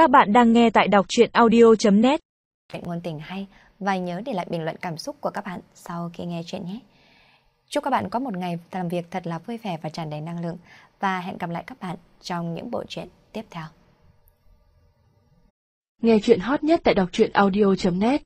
Các bạn đang nghe tại đọc truyện audio.net Chuyện ngôn tình hay và nhớ để lại bình luận cảm xúc của các bạn sau khi nghe chuyện nhé. Chúc các bạn có một ngày làm việc thật là vui vẻ và tràn đầy năng lượng và hẹn gặp lại các bạn trong những bộ truyện tiếp theo. Nghe chuyện hot nhất tại đọc truyện audio.net